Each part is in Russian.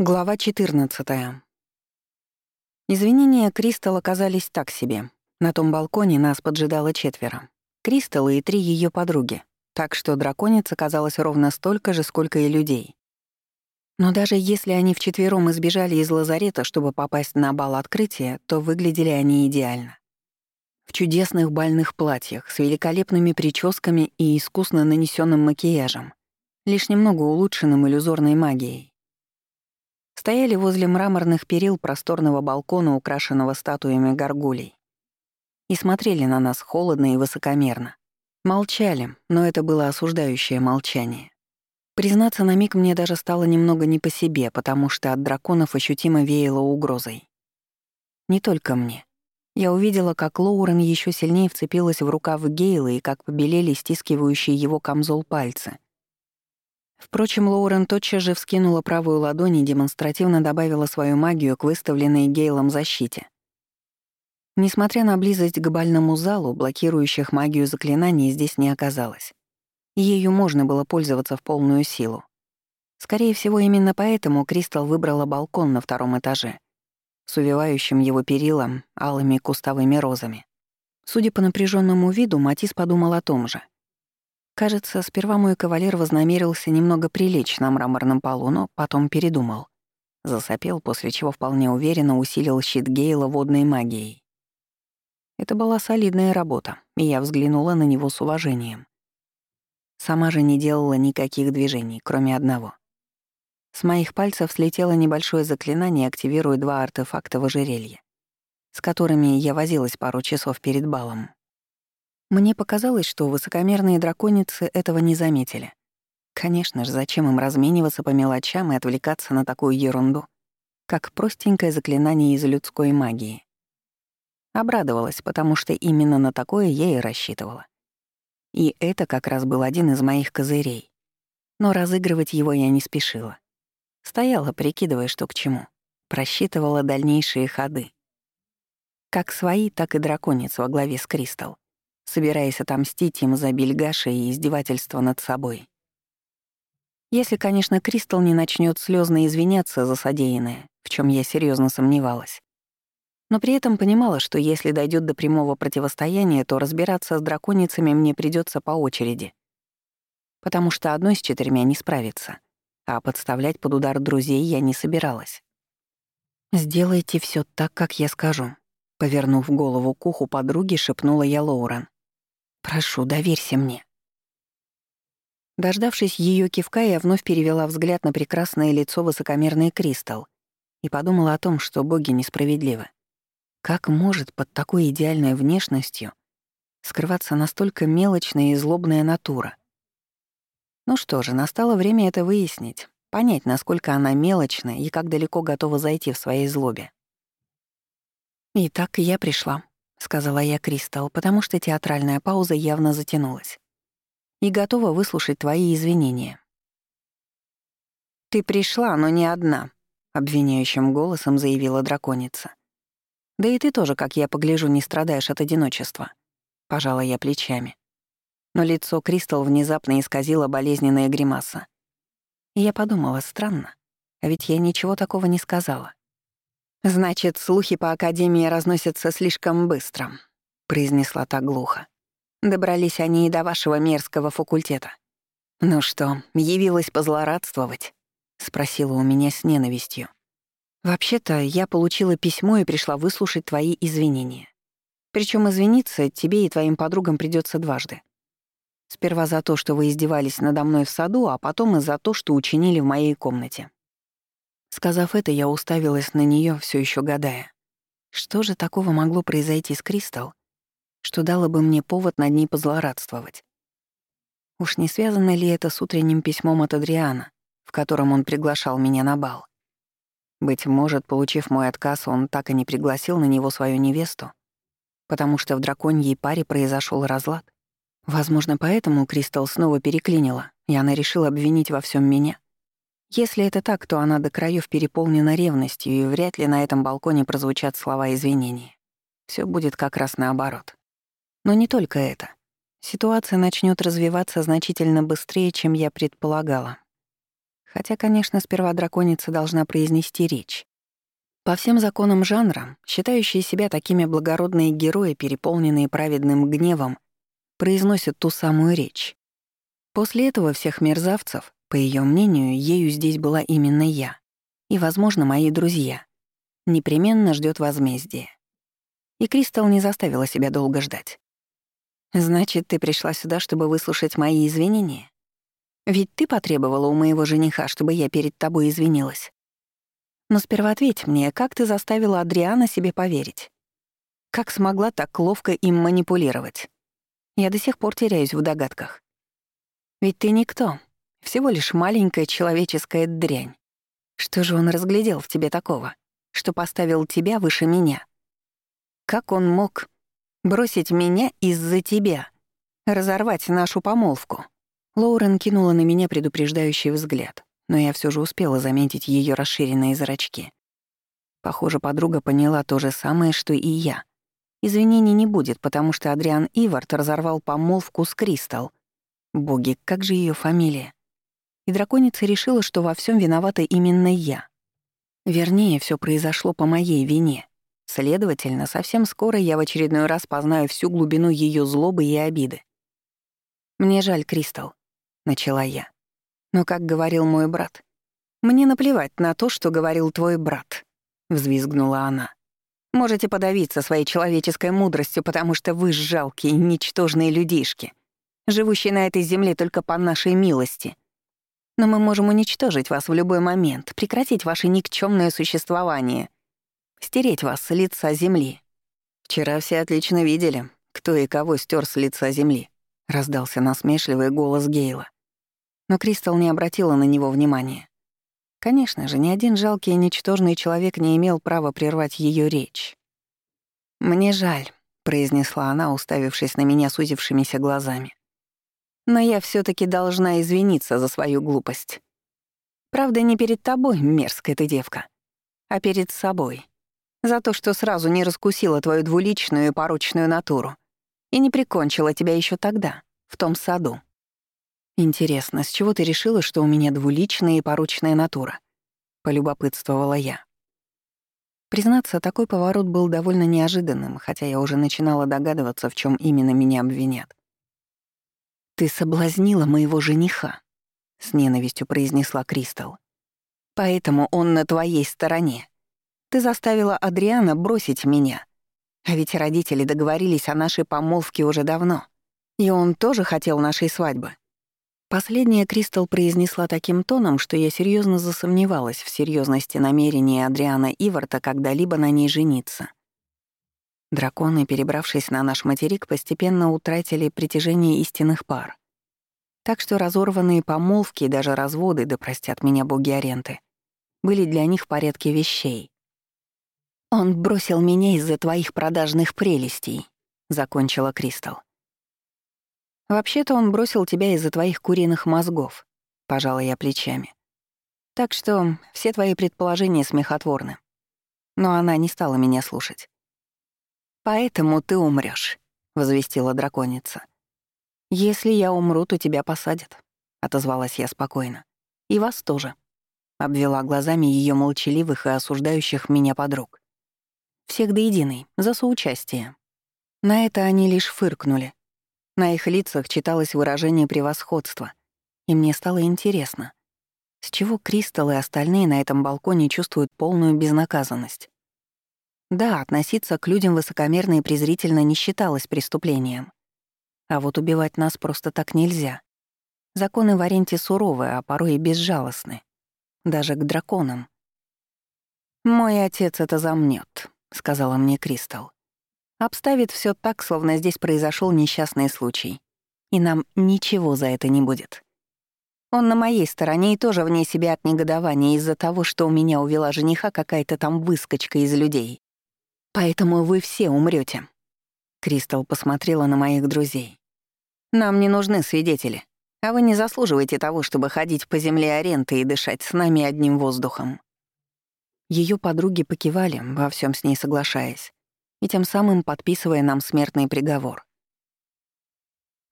Глава 14. Извинения Кристал оказались так себе. На том балконе нас поджидало четверо. Кристал и три ее подруги, так что дракониц оказалось ровно столько же, сколько и людей. Но даже если они вчетвером избежали из лазарета, чтобы попасть на бал открытия, то выглядели они идеально. В чудесных бальных платьях, с великолепными прическами и искусно нанесенным макияжем, лишь немного улучшенным иллюзорной магией стояли возле мраморных перил просторного балкона, украшенного статуями горгулей. И смотрели на нас холодно и высокомерно. Молчали, но это было осуждающее молчание. Признаться, на миг мне даже стало немного не по себе, потому что от драконов ощутимо веяло угрозой. Не только мне. Я увидела, как Лоурен еще сильнее вцепилась в рукав Гейла и как побелели стискивающие его камзол пальцы — Впрочем, Лоурен тотчас же вскинула правую ладонь и демонстративно добавила свою магию к выставленной Гейлом защите. Несмотря на близость к бальному залу, блокирующих магию заклинаний здесь не оказалось. Ею можно было пользоваться в полную силу. Скорее всего, именно поэтому Кристал выбрала балкон на втором этаже, с увивающим его перилом алыми кустовыми розами. Судя по напряженному виду, Матис подумал о том же — Кажется, сперва мой кавалер вознамерился немного прилечь на мраморном полу, но потом передумал. Засопел, после чего вполне уверенно усилил щит Гейла водной магией. Это была солидная работа, и я взглянула на него с уважением. Сама же не делала никаких движений, кроме одного. С моих пальцев слетело небольшое заклинание, активируя два артефакта в ожерелье, с которыми я возилась пару часов перед балом. Мне показалось, что высокомерные драконицы этого не заметили. Конечно же, зачем им размениваться по мелочам и отвлекаться на такую ерунду, как простенькое заклинание из людской магии. Обрадовалась, потому что именно на такое я и рассчитывала. И это как раз был один из моих козырей. Но разыгрывать его я не спешила. Стояла, прикидывая, что к чему. Просчитывала дальнейшие ходы. Как свои, так и драконец во главе с Кристал собираясь отомстить им за бельгаши и издевательство над собой. Если, конечно, Кристал не начнет слезно извиняться за содеянное, в чем я серьезно сомневалась. Но при этом понимала, что если дойдет до прямого противостояния, то разбираться с драконицами мне придется по очереди. Потому что одной с четырьмя не справится, а подставлять под удар друзей я не собиралась. «Сделайте все так, как я скажу», — повернув голову к уху подруги, шепнула я Лоурен. Прошу, доверься мне». Дождавшись ее кивка, я вновь перевела взгляд на прекрасное лицо высокомерной Кристал и подумала о том, что боги несправедливы. Как может под такой идеальной внешностью скрываться настолько мелочная и злобная натура? Ну что же, настало время это выяснить, понять, насколько она мелочна и как далеко готова зайти в своей злобе. Итак, я пришла. — сказала я Кристал, потому что театральная пауза явно затянулась. «И готова выслушать твои извинения». «Ты пришла, но не одна», — обвиняющим голосом заявила драконица. «Да и ты тоже, как я погляжу, не страдаешь от одиночества», — пожала я плечами. Но лицо Кристал внезапно исказило болезненная гримаса. И я подумала, странно, а ведь я ничего такого не сказала. «Значит, слухи по Академии разносятся слишком быстро», — произнесла так глухо. «Добрались они и до вашего мерзкого факультета». «Ну что, явилась позлорадствовать?» — спросила у меня с ненавистью. «Вообще-то я получила письмо и пришла выслушать твои извинения. Причем извиниться тебе и твоим подругам придется дважды. Сперва за то, что вы издевались надо мной в саду, а потом и за то, что учинили в моей комнате. Сказав это, я уставилась на нее, все еще гадая. Что же такого могло произойти с Кристал, что дало бы мне повод над ней позлорадствовать? Уж не связано ли это с утренним письмом от Адриана, в котором он приглашал меня на бал? Быть может, получив мой отказ, он так и не пригласил на него свою невесту, потому что в драконьей паре произошел разлад. Возможно, поэтому Кристал снова переклинила, и она решила обвинить во всем меня — если это так, то она до краев переполнена ревностью, и вряд ли на этом балконе прозвучат слова извинения. Все будет как раз наоборот. Но не только это. Ситуация начнет развиваться значительно быстрее, чем я предполагала. Хотя, конечно, сперва драконица должна произнести речь. По всем законам жанра, считающие себя такими благородные герои, переполненные праведным гневом, произносят ту самую речь. После этого всех мерзавцев, по ее мнению, ею здесь была именно я. И, возможно, мои друзья. Непременно ждет возмездие. И Кристал не заставила себя долго ждать. «Значит, ты пришла сюда, чтобы выслушать мои извинения? Ведь ты потребовала у моего жениха, чтобы я перед тобой извинилась. Но сперва ответь мне, как ты заставила Адриана себе поверить? Как смогла так ловко им манипулировать? Я до сих пор теряюсь в догадках. Ведь ты никто, всего лишь маленькая человеческая дрянь. Что же он разглядел в тебе такого, что поставил тебя выше меня? Как он мог бросить меня из-за тебя, разорвать нашу помолвку? Лоурен кинула на меня предупреждающий взгляд но я все же успела заметить ее расширенные зрачки. Похоже, подруга поняла то же самое, что и я. Извинений не будет, потому что Адриан Ивард разорвал помолвку с Кристал. Боги, как же ее фамилия? И драконица решила, что во всем виновата именно я. Вернее, все произошло по моей вине. Следовательно, совсем скоро я в очередной раз познаю всю глубину ее злобы и обиды. «Мне жаль, Кристал», — начала я. Но, как говорил мой брат, «Мне наплевать на то, что говорил твой брат», — взвизгнула она. «Можете подавиться своей человеческой мудростью, потому что вы жалкие, ничтожные людишки, живущие на этой земле только по нашей милости. Но мы можем уничтожить вас в любой момент, прекратить ваше никчемное существование, стереть вас с лица земли. Вчера все отлично видели, кто и кого стер с лица земли», — раздался насмешливый голос Гейла. Но Кристал не обратила на него внимания. Конечно же, ни один жалкий и ничтожный человек не имел права прервать ее речь. «Мне жаль», — произнесла она, уставившись на меня сузившимися глазами. «Но я все таки должна извиниться за свою глупость. Правда, не перед тобой, мерзкая ты девка, а перед собой. За то, что сразу не раскусила твою двуличную и порочную натуру и не прикончила тебя еще тогда, в том саду. «Интересно, с чего ты решила, что у меня двуличная и порочная натура?» — полюбопытствовала я. Признаться, такой поворот был довольно неожиданным, хотя я уже начинала догадываться, в чем именно меня обвинят. «Ты соблазнила моего жениха», — с ненавистью произнесла Кристал. «Поэтому он на твоей стороне. Ты заставила Адриана бросить меня. А ведь родители договорились о нашей помолвке уже давно. И он тоже хотел нашей свадьбы. Последняя Кристал произнесла таким тоном, что я серьезно засомневалась в серьезности намерения Адриана Иварта когда-либо на ней жениться. Драконы, перебравшись на наш материк, постепенно утратили притяжение истинных пар. Так что разорванные помолвки и даже разводы, да простят меня боги Аренты, были для них в порядке вещей. «Он бросил меня из-за твоих продажных прелестей», — закончила Кристал. «Вообще-то он бросил тебя из-за твоих куриных мозгов», — пожала я плечами. «Так что все твои предположения смехотворны». Но она не стала меня слушать. «Поэтому ты умрёшь», — возвестила драконица. «Если я умру, то тебя посадят», — отозвалась я спокойно. «И вас тоже», — обвела глазами её молчаливых и осуждающих меня подруг. «Всех до единой, за соучастие». На это они лишь фыркнули, на их лицах читалось выражение превосходства, и мне стало интересно, с чего Кристалл и остальные на этом балконе чувствуют полную безнаказанность. Да, относиться к людям высокомерно и презрительно не считалось преступлением. А вот убивать нас просто так нельзя. Законы в Аренте суровые, а порой и безжалостны. Даже к драконам. «Мой отец это замнет, сказала мне Кристалл. Обставит все так, словно здесь произошел несчастный случай. И нам ничего за это не будет. Он на моей стороне и тоже вне себя от негодования из-за того, что у меня увела жениха какая-то там выскочка из людей. Поэтому вы все умрете. Кристал посмотрела на моих друзей. Нам не нужны свидетели, а вы не заслуживаете того, чтобы ходить по земле аренты и дышать с нами одним воздухом. Ее подруги покивали, во всем с ней соглашаясь и тем самым подписывая нам смертный приговор.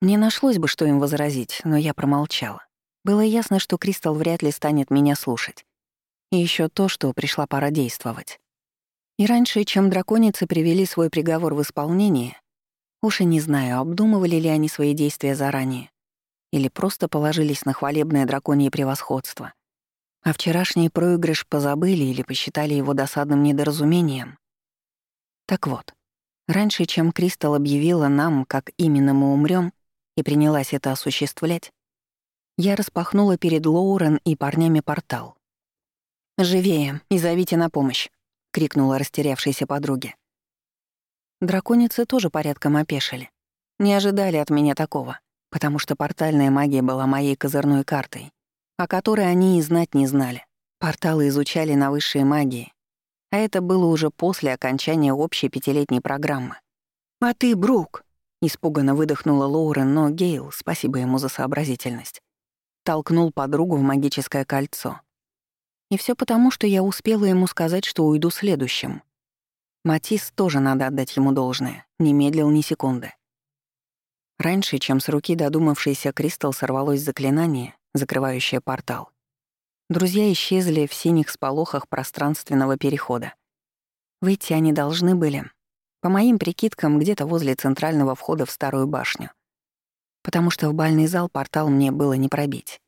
Не нашлось бы, что им возразить, но я промолчала. Было ясно, что Кристал вряд ли станет меня слушать. И еще то, что пришла пора действовать. И раньше, чем драконицы привели свой приговор в исполнение, уж и не знаю, обдумывали ли они свои действия заранее, или просто положились на хвалебное драконье превосходство. А вчерашний проигрыш позабыли или посчитали его досадным недоразумением. Так вот, раньше, чем Кристал объявила нам, как именно мы умрем, и принялась это осуществлять, я распахнула перед Лоурен и парнями портал. «Живее и зовите на помощь!» — крикнула растерявшейся подруге. Драконицы тоже порядком опешили. Не ожидали от меня такого, потому что портальная магия была моей козырной картой, о которой они и знать не знали. Порталы изучали на высшей магии, а это было уже после окончания общей пятилетней программы. «А ты, Брук!» — испуганно выдохнула Лоурен, но Гейл, спасибо ему за сообразительность, толкнул подругу в магическое кольцо. И все потому, что я успела ему сказать, что уйду следующим. Матис тоже надо отдать ему должное, не медлил ни секунды. Раньше, чем с руки додумавшийся Кристалл сорвалось заклинание, закрывающее портал, друзья исчезли в синих сполохах пространственного перехода. Выйти они должны были, по моим прикидкам, где-то возле центрального входа в старую башню потому что в бальный зал портал мне было не пробить.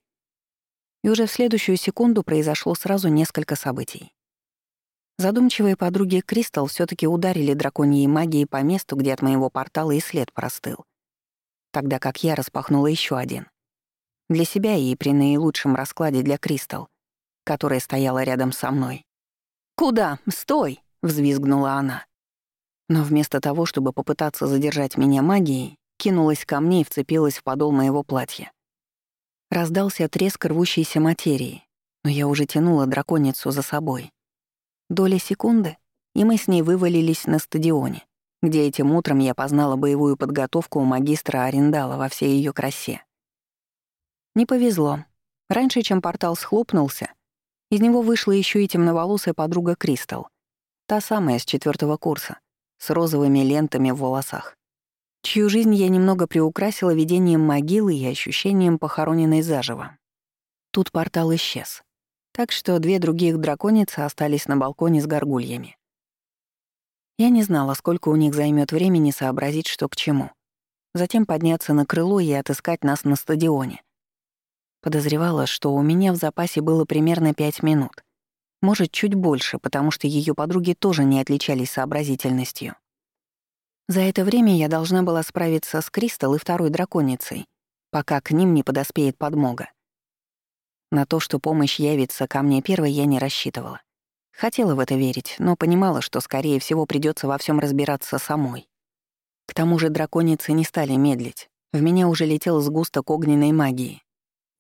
И уже в следующую секунду произошло сразу несколько событий. Задумчивые подруги Кристал все таки ударили драконьей магией по месту, где от моего портала и след простыл. Тогда как я распахнула еще один. Для себя и при наилучшем раскладе для Кристал, которая стояла рядом со мной. «Куда? Стой!» — взвизгнула она. Но вместо того, чтобы попытаться задержать меня магией, кинулась ко мне и вцепилась в подол моего платья. Раздался треск рвущейся материи, но я уже тянула драконицу за собой. Доля секунды, и мы с ней вывалились на стадионе, где этим утром я познала боевую подготовку у магистра Арендала во всей ее красе. Не повезло. Раньше, чем портал схлопнулся, из него вышла еще и темноволосая подруга Кристал, та самая с четвертого курса, с розовыми лентами в волосах чью жизнь я немного приукрасила видением могилы и ощущением похороненной заживо. Тут портал исчез. Так что две других драконицы остались на балконе с горгульями. Я не знала, сколько у них займет времени сообразить, что к чему. Затем подняться на крыло и отыскать нас на стадионе. Подозревала, что у меня в запасе было примерно пять минут. Может, чуть больше, потому что ее подруги тоже не отличались сообразительностью. За это время я должна была справиться с Кристал и второй драконицей, пока к ним не подоспеет подмога. На то, что помощь явится ко мне первой, я не рассчитывала. Хотела в это верить, но понимала, что, скорее всего, придется во всем разбираться самой. К тому же драконицы не стали медлить. В меня уже летел сгусток огненной магии.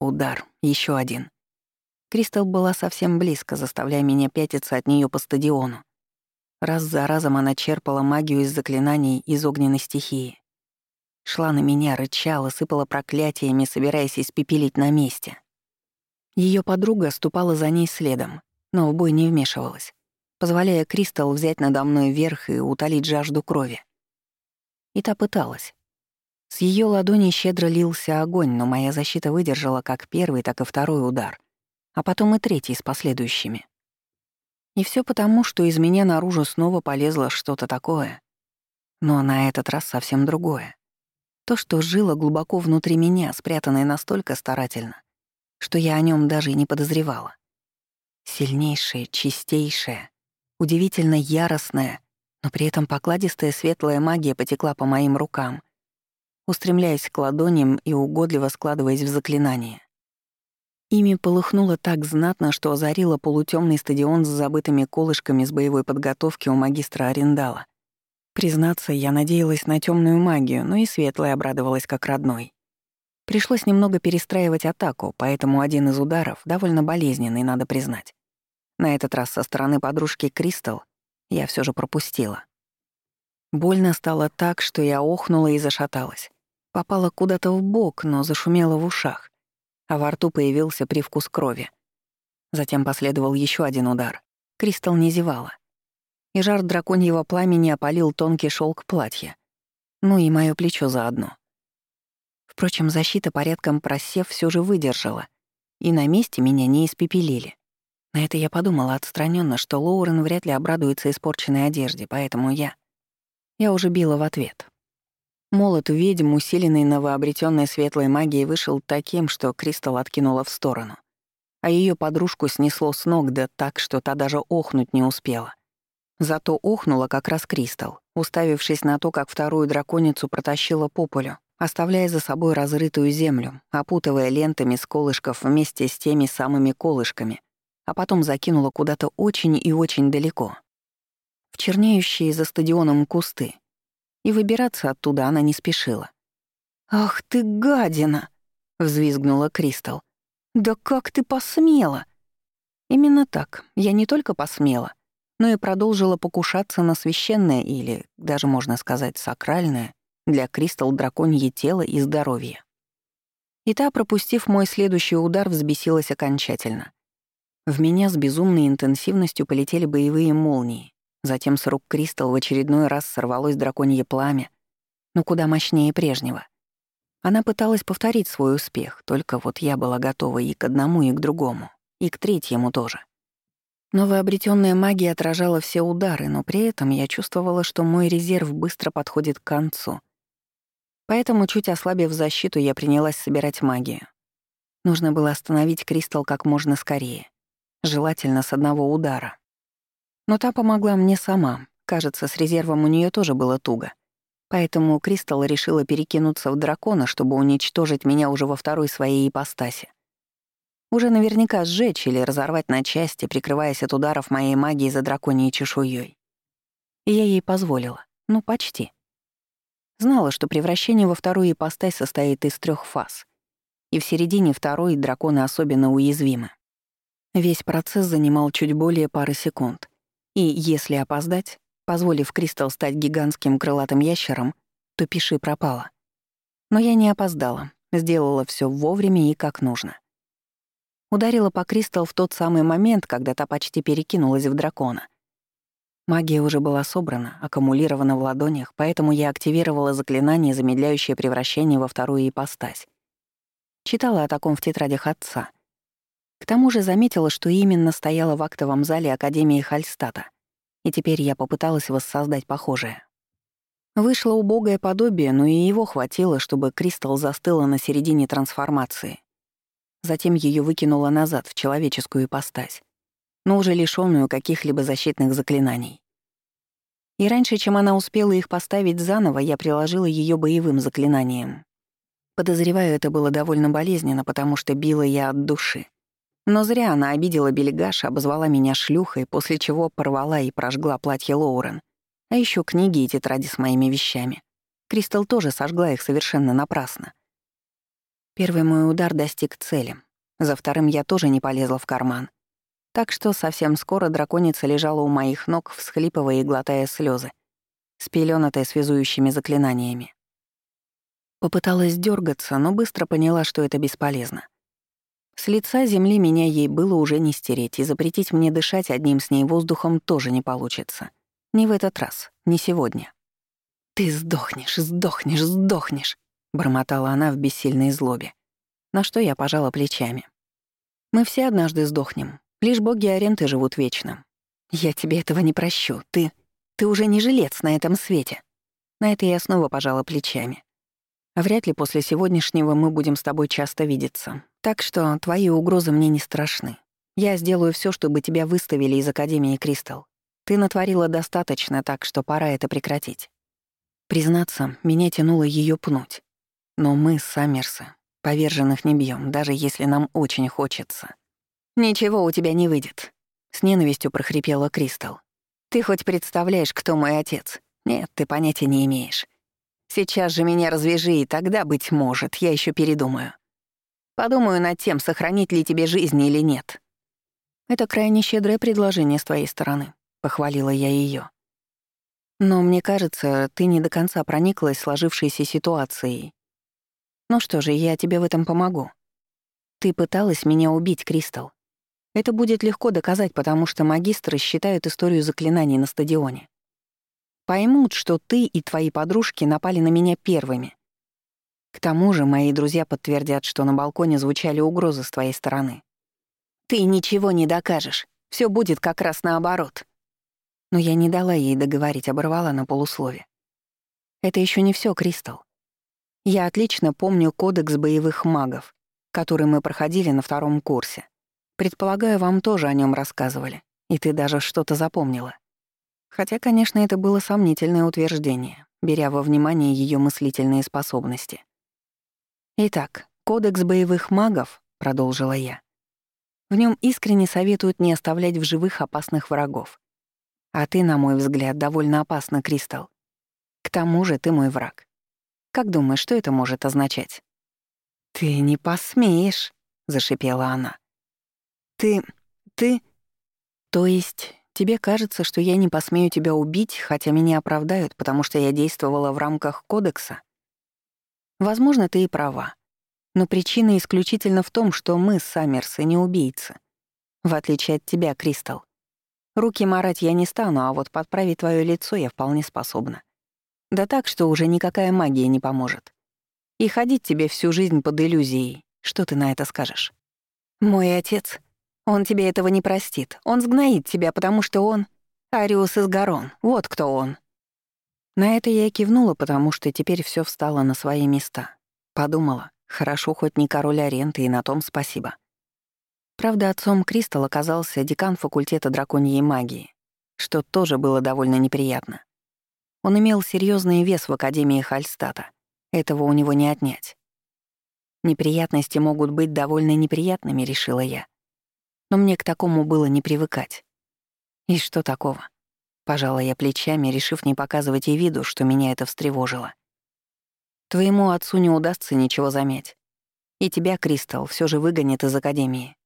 Удар, еще один. Кристал была совсем близко, заставляя меня пятиться от нее по стадиону. Раз за разом она черпала магию из заклинаний из огненной стихии. Шла на меня, рычала, сыпала проклятиями, собираясь испепелить на месте. Ее подруга ступала за ней следом, но в бой не вмешивалась, позволяя Кристал взять надо мной верх и утолить жажду крови. И та пыталась. С ее ладони щедро лился огонь, но моя защита выдержала как первый, так и второй удар, а потом и третий с последующими. И все потому, что из меня наружу снова полезло что-то такое. Но на этот раз совсем другое. То, что жило глубоко внутри меня, спрятанное настолько старательно, что я о нем даже и не подозревала. Сильнейшее, чистейшее, удивительно яростное, но при этом покладистая светлая магия потекла по моим рукам, устремляясь к ладоням и угодливо складываясь в заклинание. Ими полыхнуло так знатно, что озарило полутемный стадион с забытыми колышками с боевой подготовки у магистра Арендала. Признаться, я надеялась на темную магию, но и светлая обрадовалась как родной. Пришлось немного перестраивать атаку, поэтому один из ударов, довольно болезненный, надо признать. На этот раз со стороны подружки Кристал я все же пропустила. Больно стало так, что я охнула и зашаталась. Попала куда-то в бок, но зашумела в ушах а во рту появился привкус крови. Затем последовал еще один удар. Кристал не зевала. И жар драконьего пламени опалил тонкий шелк платья. Ну и мое плечо заодно. Впрочем, защита порядком просев все же выдержала, и на месте меня не испепелили. На это я подумала отстраненно, что Лоурен вряд ли обрадуется испорченной одежде, поэтому я... Я уже била в ответ. Молот ведьм, усиленный новообретенной светлой магией, вышел таким, что Кристал откинула в сторону. А ее подружку снесло с ног, да так, что та даже охнуть не успела. Зато охнула как раз Кристал, уставившись на то, как вторую драконицу протащила по полю, оставляя за собой разрытую землю, опутывая лентами с колышков вместе с теми самыми колышками, а потом закинула куда-то очень и очень далеко. В чернеющие за стадионом кусты. И выбираться оттуда она не спешила. «Ах ты гадина!» — взвизгнула Кристал. «Да как ты посмела?» Именно так. Я не только посмела, но и продолжила покушаться на священное или, даже можно сказать, сакральное для Кристал драконье тело и здоровье. И та, пропустив мой следующий удар, взбесилась окончательно. В меня с безумной интенсивностью полетели боевые молнии. Затем с рук Кристал в очередной раз сорвалось драконье пламя, но куда мощнее прежнего. Она пыталась повторить свой успех, только вот я была готова и к одному, и к другому, и к третьему тоже. Новообретенная магия отражала все удары, но при этом я чувствовала, что мой резерв быстро подходит к концу — Поэтому, чуть ослабив защиту, я принялась собирать магию. Нужно было остановить Кристал как можно скорее. Желательно с одного удара. Но та помогла мне сама. Кажется, с резервом у нее тоже было туго. Поэтому Кристал решила перекинуться в дракона, чтобы уничтожить меня уже во второй своей ипостаси. Уже наверняка сжечь или разорвать на части, прикрываясь от ударов моей магии за драконьей чешуей. Я ей позволила. Ну, почти. Знала, что превращение во вторую ипостась состоит из трех фаз. И в середине второй драконы особенно уязвимы. Весь процесс занимал чуть более пары секунд. И если опоздать, позволив Кристал стать гигантским крылатым ящером, то пиши пропало. Но я не опоздала, сделала все вовремя и как нужно. Ударила по Кристал в тот самый момент, когда та почти перекинулась в дракона — Магия уже была собрана, аккумулирована в ладонях, поэтому я активировала заклинание, замедляющее превращение во вторую ипостась. Читала о таком в тетрадях отца. К тому же заметила, что именно стояла в актовом зале Академии Хальстата, и теперь я попыталась воссоздать похожее. Вышло убогое подобие, но и его хватило, чтобы кристалл застыла на середине трансформации. Затем ее выкинула назад в человеческую ипостась но уже лишённую каких-либо защитных заклинаний. И раньше, чем она успела их поставить заново, я приложила её боевым заклинанием. Подозреваю, это было довольно болезненно, потому что била я от души. Но зря она обидела Белигаш, обозвала меня шлюхой, после чего порвала и прожгла платье Лоурен. А ещё книги и тетради с моими вещами. Кристал тоже сожгла их совершенно напрасно. Первый мой удар достиг цели. За вторым я тоже не полезла в карман. Так что совсем скоро драконица лежала у моих ног, всхлипывая и глотая слезы, спелёнатая связующими заклинаниями. Попыталась дергаться, но быстро поняла, что это бесполезно. С лица земли меня ей было уже не стереть, и запретить мне дышать одним с ней воздухом тоже не получится. Не в этот раз, не сегодня. «Ты сдохнешь, сдохнешь, сдохнешь», — бормотала она в бессильной злобе. На что я пожала плечами. «Мы все однажды сдохнем, Лишь боги Аренты живут вечно. Я тебе этого не прощу. Ты... ты уже не жилец на этом свете. На это я снова пожала плечами. Вряд ли после сегодняшнего мы будем с тобой часто видеться. Так что твои угрозы мне не страшны. Я сделаю все, чтобы тебя выставили из Академии Кристал. Ты натворила достаточно, так что пора это прекратить. Признаться, меня тянуло ее пнуть. Но мы, Саммерсы, поверженных не бьем, даже если нам очень хочется. «Ничего у тебя не выйдет», — с ненавистью прохрипела Кристал. «Ты хоть представляешь, кто мой отец? Нет, ты понятия не имеешь. Сейчас же меня развяжи, и тогда, быть может, я еще передумаю. Подумаю над тем, сохранить ли тебе жизнь или нет». «Это крайне щедрое предложение с твоей стороны», — похвалила я ее. «Но мне кажется, ты не до конца прониклась сложившейся ситуацией. Ну что же, я тебе в этом помогу. Ты пыталась меня убить, Кристал. Это будет легко доказать, потому что магистры считают историю заклинаний на стадионе. Поймут, что ты и твои подружки напали на меня первыми. К тому же мои друзья подтвердят, что на балконе звучали угрозы с твоей стороны. Ты ничего не докажешь. Все будет как раз наоборот. Но я не дала ей договорить, оборвала на полуслове. Это еще не все, Кристал. Я отлично помню кодекс боевых магов, который мы проходили на втором курсе. Предполагаю, вам тоже о нем рассказывали, и ты даже что-то запомнила. Хотя, конечно, это было сомнительное утверждение, беря во внимание ее мыслительные способности. «Итак, кодекс боевых магов», — продолжила я, — «в нем искренне советуют не оставлять в живых опасных врагов. А ты, на мой взгляд, довольно опасна, Кристал. К тому же ты мой враг. Как думаешь, что это может означать?» «Ты не посмеешь», — зашипела она. «Ты... ты...» «То есть Тебе кажется, что я не посмею тебя убить, хотя меня оправдают, потому что я действовала в рамках кодекса? Возможно, ты и права. Но причина исключительно в том, что мы, Саммерсы, не убийцы. В отличие от тебя, Кристал. Руки марать я не стану, а вот подправить твое лицо я вполне способна. Да так, что уже никакая магия не поможет. И ходить тебе всю жизнь под иллюзией. Что ты на это скажешь? Мой отец он тебе этого не простит. Он сгноит тебя, потому что он... Ариус из Гарон. Вот кто он. На это я кивнула, потому что теперь все встало на свои места. Подумала, хорошо хоть не король Аренты, и на том спасибо. Правда, отцом Кристал оказался декан факультета драконьей магии, что тоже было довольно неприятно. Он имел серьезный вес в Академии Хальстата. Этого у него не отнять. Неприятности могут быть довольно неприятными, решила я но мне к такому было не привыкать. И что такого? Пожала я плечами, решив не показывать ей виду, что меня это встревожило. Твоему отцу не удастся ничего замять. И тебя, Кристал, все же выгонит из Академии.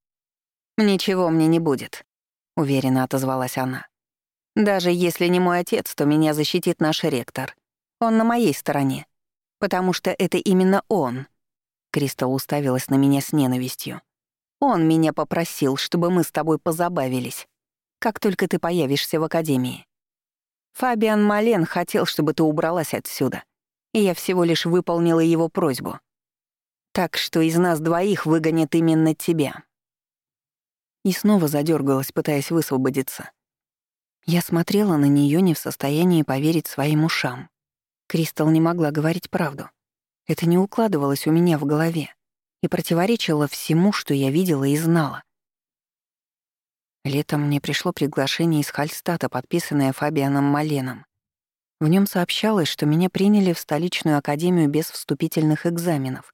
«Ничего мне не будет», — уверенно отозвалась она. «Даже если не мой отец, то меня защитит наш ректор. Он на моей стороне. Потому что это именно он». Кристал уставилась на меня с ненавистью. Он меня попросил, чтобы мы с тобой позабавились, как только ты появишься в академии. Фабиан Мален хотел, чтобы ты убралась отсюда, и я всего лишь выполнила его просьбу. Так что из нас двоих выгонят именно тебя». И снова задергалась, пытаясь высвободиться. Я смотрела на нее не в состоянии поверить своим ушам. Кристал не могла говорить правду. Это не укладывалось у меня в голове и противоречило всему, что я видела и знала. Летом мне пришло приглашение из Хальстата, подписанное Фабианом Маленом. В нем сообщалось, что меня приняли в столичную академию без вступительных экзаменов.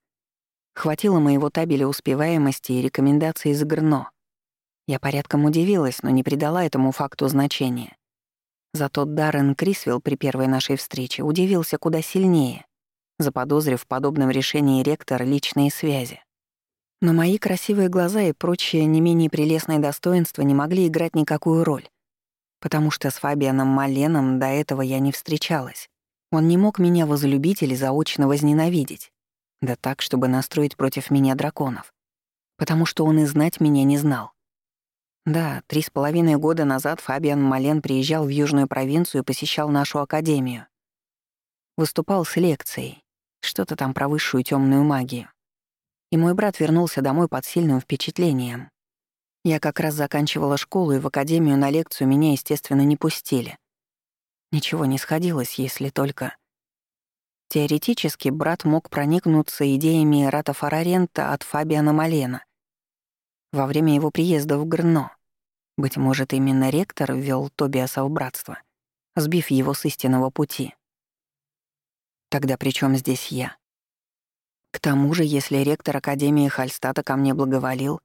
Хватило моего табеля успеваемости и рекомендаций из ГРНО. Я порядком удивилась, но не придала этому факту значения. Зато Даррен Крисвелл при первой нашей встрече удивился куда сильнее заподозрив в подобном решении ректор личные связи. Но мои красивые глаза и прочие не менее прелестные достоинства не могли играть никакую роль, потому что с Фабианом Маленом до этого я не встречалась. Он не мог меня возлюбить или заочно возненавидеть, да так, чтобы настроить против меня драконов, потому что он и знать меня не знал. Да, три с половиной года назад Фабиан Мален приезжал в южную провинцию и посещал нашу академию. Выступал с лекцией, что-то там про высшую темную магию. И мой брат вернулся домой под сильным впечатлением. Я как раз заканчивала школу, и в академию на лекцию меня, естественно, не пустили. Ничего не сходилось, если только... Теоретически брат мог проникнуться идеями Рата Фарарента от Фабиана Малена. Во время его приезда в Грно. Быть может, именно ректор ввел Тобиаса в братство, сбив его с истинного пути. Тогда при чем здесь я? К тому же, если ректор Академии Хальстата ко мне благоволил,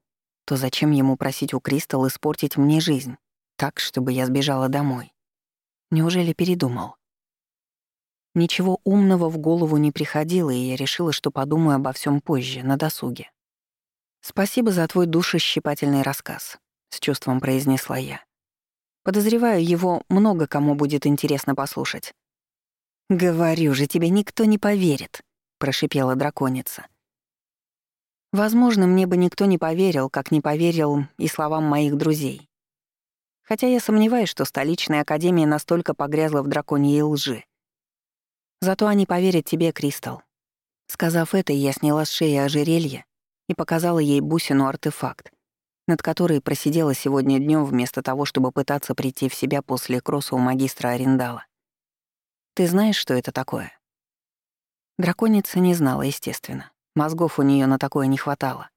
то зачем ему просить у Кристал испортить мне жизнь, так, чтобы я сбежала домой? Неужели передумал? Ничего умного в голову не приходило, и я решила, что подумаю обо всем позже, на досуге. «Спасибо за твой душещипательный рассказ», — с чувством произнесла я. «Подозреваю, его много кому будет интересно послушать. «Говорю же, тебе никто не поверит», — прошипела драконица. Возможно, мне бы никто не поверил, как не поверил и словам моих друзей. Хотя я сомневаюсь, что столичная академия настолько погрязла в драконьей лжи. Зато они поверят тебе, Кристал. Сказав это, я сняла с шеи ожерелье и показала ей бусину-артефакт, над которой просидела сегодня днем вместо того, чтобы пытаться прийти в себя после кросса у магистра Арендала. «Ты знаешь, что это такое?» Драконица не знала, естественно. Мозгов у нее на такое не хватало.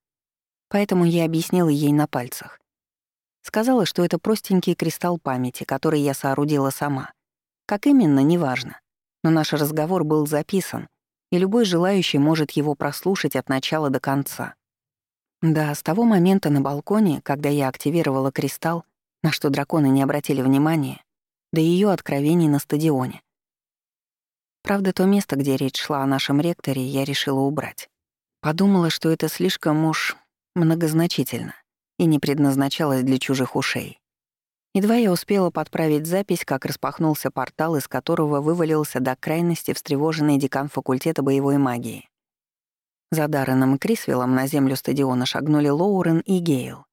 Поэтому я объяснила ей на пальцах. Сказала, что это простенький кристалл памяти, который я соорудила сама. Как именно, неважно. Но наш разговор был записан, и любой желающий может его прослушать от начала до конца. Да, с того момента на балконе, когда я активировала кристалл, на что драконы не обратили внимания, до ее откровений на стадионе. Правда, то место, где речь шла о нашем ректоре, я решила убрать. Подумала, что это слишком уж многозначительно и не предназначалось для чужих ушей. Едва я успела подправить запись, как распахнулся портал, из которого вывалился до крайности встревоженный декан факультета боевой магии. За Дарреном Крисвиллом на землю стадиона шагнули Лоурен и Гейл.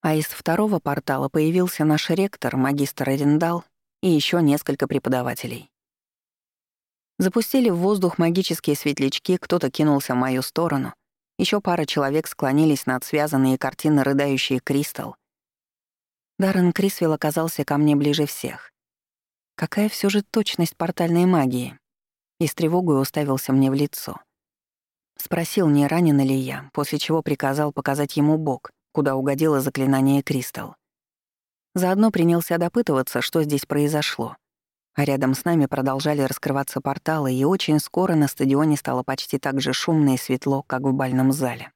А из второго портала появился наш ректор, магистр Эрендал и еще несколько преподавателей. Запустили в воздух магические светлячки, кто-то кинулся в мою сторону — еще пара человек склонились над связанные картины рыдающие Кристал. Даррен Крисвелл оказался ко мне ближе всех. Какая все же точность портальной магии? И с тревогой уставился мне в лицо. Спросил, не ранен ли я, после чего приказал показать ему бок, куда угодило заклинание Кристал. Заодно принялся допытываться, что здесь произошло. А рядом с нами продолжали раскрываться порталы, и очень скоро на стадионе стало почти так же шумно и светло, как в бальном зале.